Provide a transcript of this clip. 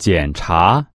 检查